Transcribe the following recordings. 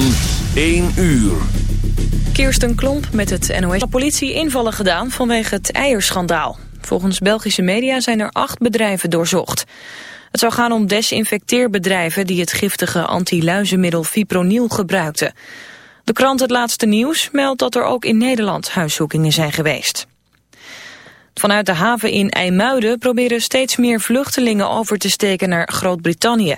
van 1 uur. Kirsten Klomp met het NOS. De politie invallen gedaan vanwege het eierschandaal. Volgens Belgische media zijn er acht bedrijven doorzocht. Het zou gaan om desinfecteerbedrijven die het giftige antiluizenmiddel fipronil gebruikten. De krant Het Laatste Nieuws meldt dat er ook in Nederland huiszoekingen zijn geweest. Vanuit de haven in IJmuiden proberen steeds meer vluchtelingen over te steken naar Groot-Brittannië.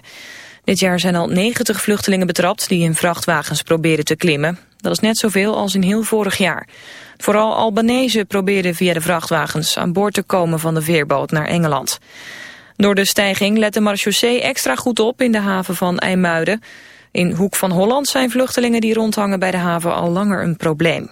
Dit jaar zijn al 90 vluchtelingen betrapt die in vrachtwagens proberen te klimmen. Dat is net zoveel als in heel vorig jaar. Vooral Albanese probeerden via de vrachtwagens aan boord te komen van de veerboot naar Engeland. Door de stijging let de marechaussee extra goed op in de haven van IJmuiden. In Hoek van Holland zijn vluchtelingen die rondhangen bij de haven al langer een probleem.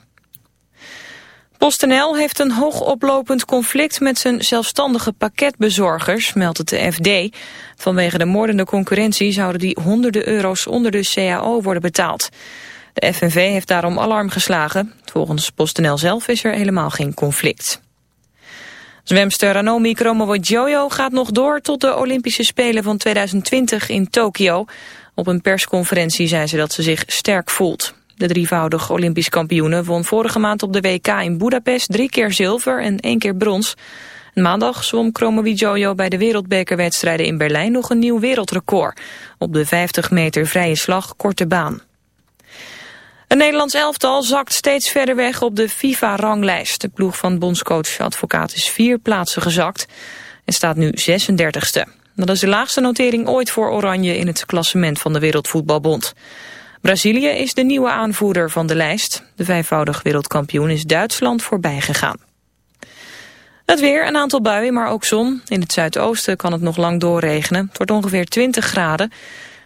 PostNL heeft een hoogoplopend conflict met zijn zelfstandige pakketbezorgers, meldt het de FD. Vanwege de moordende concurrentie zouden die honderden euro's onder de CAO worden betaald. De FNV heeft daarom alarm geslagen. Volgens PostNL zelf is er helemaal geen conflict. Zwemster Ranomi Kromowidjojo gaat nog door tot de Olympische Spelen van 2020 in Tokio. Op een persconferentie zei ze dat ze zich sterk voelt. De drievoudig Olympisch kampioene won vorige maand op de WK in Budapest drie keer zilver en één keer brons. Maandag zwom Kromowidjojo bij de wereldbekerwedstrijden in Berlijn nog een nieuw wereldrecord. Op de 50 meter vrije slag korte baan. Het Nederlands elftal zakt steeds verder weg op de FIFA-ranglijst. De ploeg van bondscoach Advocaat is vier plaatsen gezakt en staat nu 36e. Dat is de laagste notering ooit voor Oranje in het klassement van de Wereldvoetbalbond. Brazilië is de nieuwe aanvoerder van de lijst. De vijfvoudig wereldkampioen is Duitsland voorbij gegaan. Het weer, een aantal buien, maar ook zon. In het zuidoosten kan het nog lang doorregenen. Het wordt ongeveer 20 graden.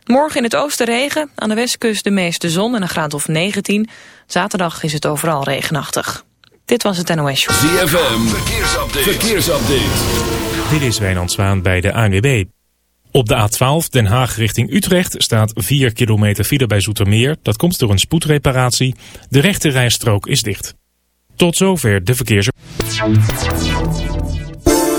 Morgen in het oosten regen, aan de westkust de meeste zon en een graad of 19. Zaterdag is het overal regenachtig. Dit was het NOS Show. ZFM, verkeersupdate. verkeersupdate. Dit is Wijnand Zwaan bij de ANWB. Op de A12 Den Haag richting Utrecht staat 4 kilometer file bij Zoetermeer. Dat komt door een spoedreparatie. De rechte rijstrook is dicht. Tot zover de verkeers...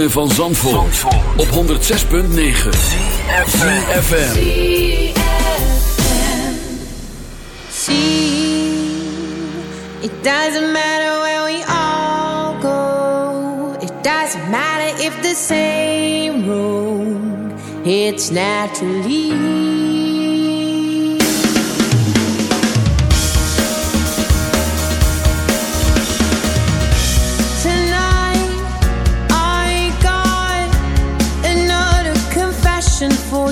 Ritme van Zandvoort, Zandvoort. op 106.9 CFFM See, it doesn't matter where we all go. It doesn't matter if the same road It's naturally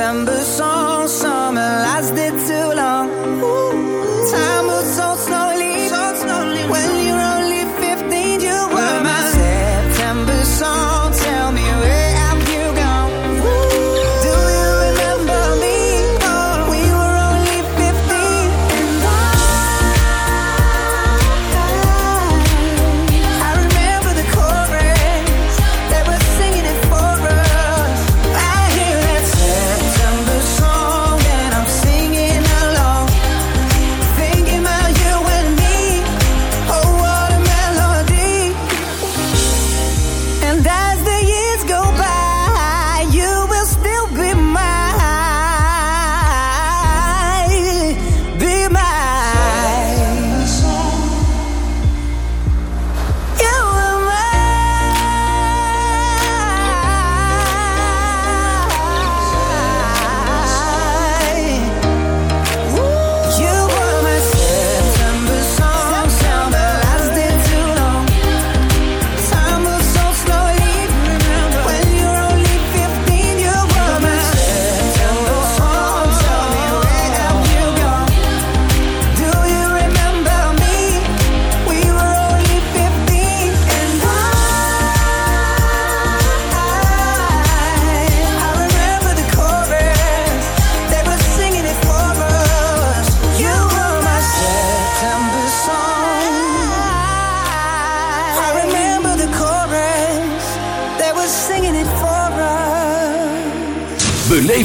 September.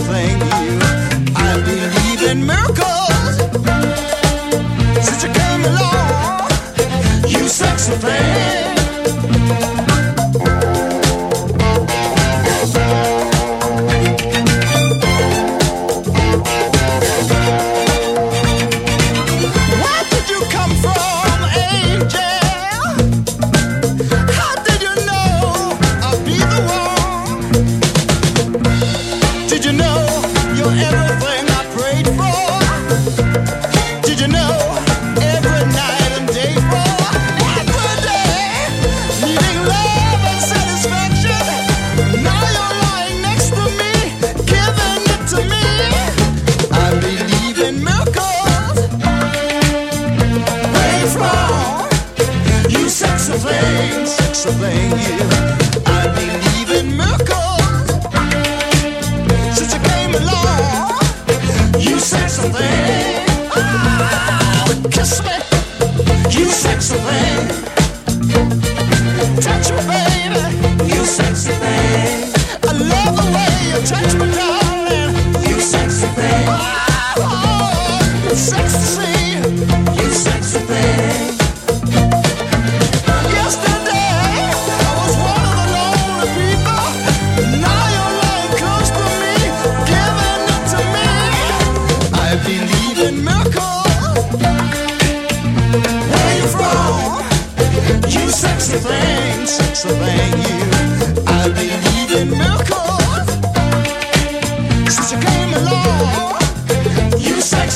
thing you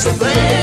Pennsylvania.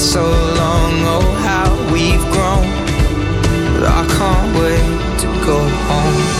so long. Oh, how we've grown. But I can't wait to go home.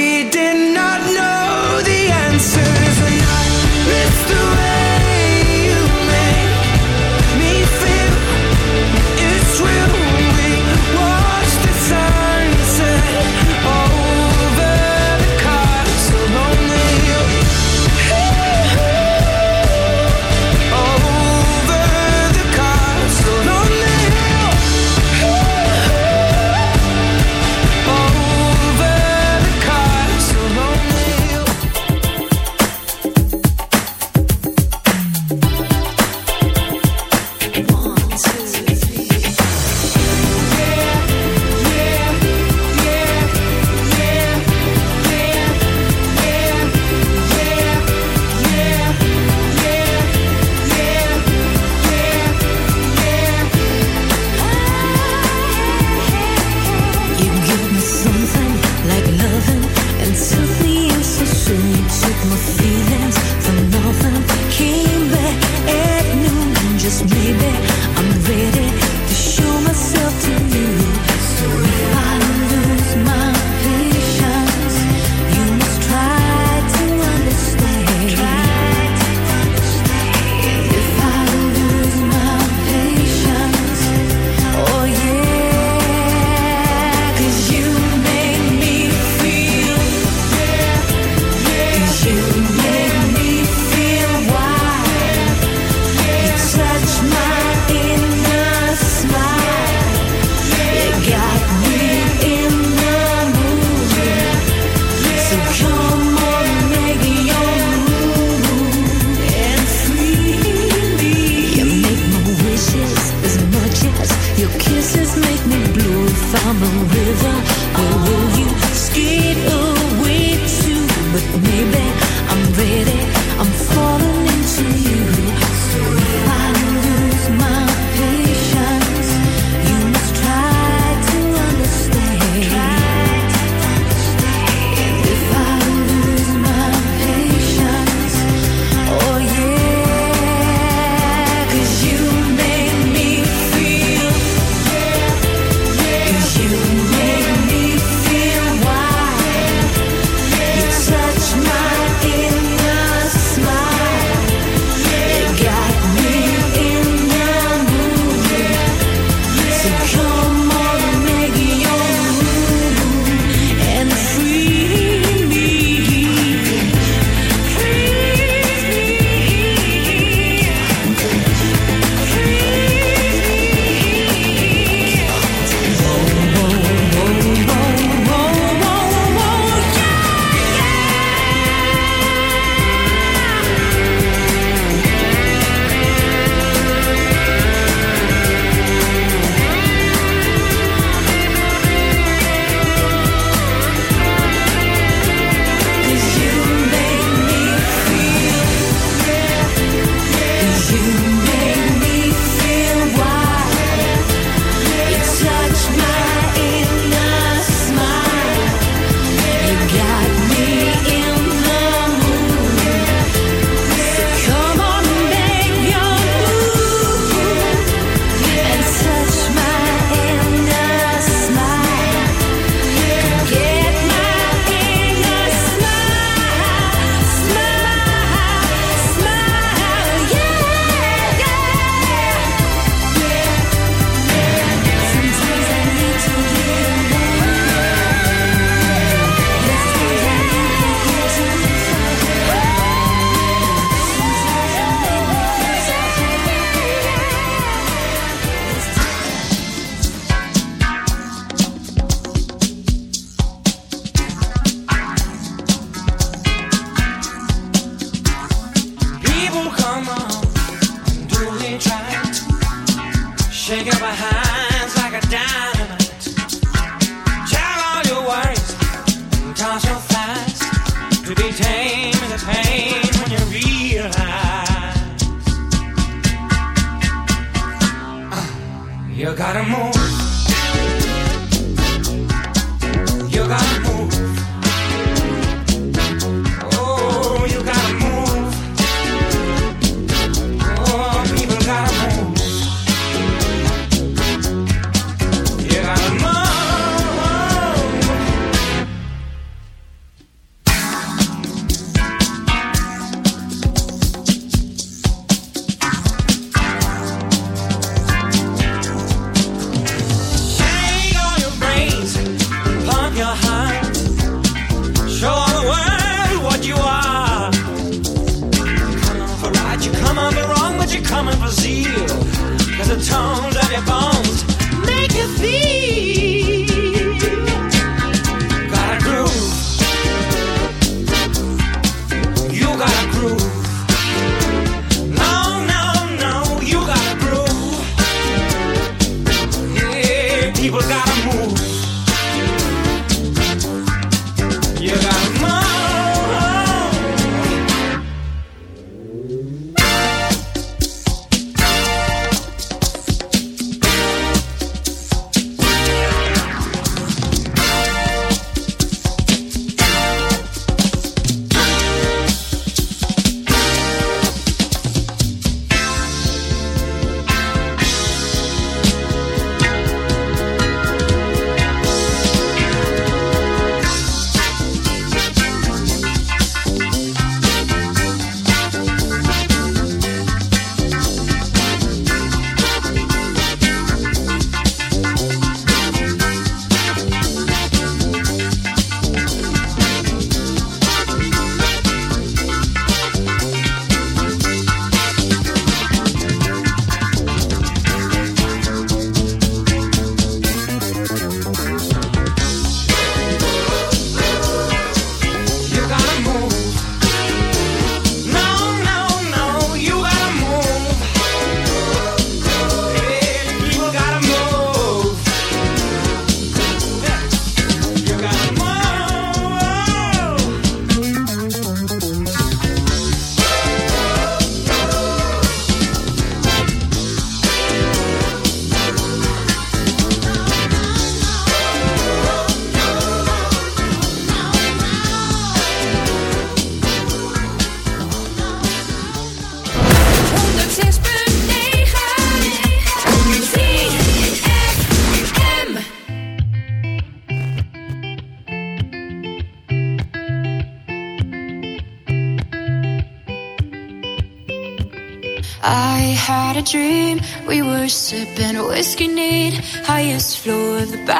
highest floor of the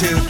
to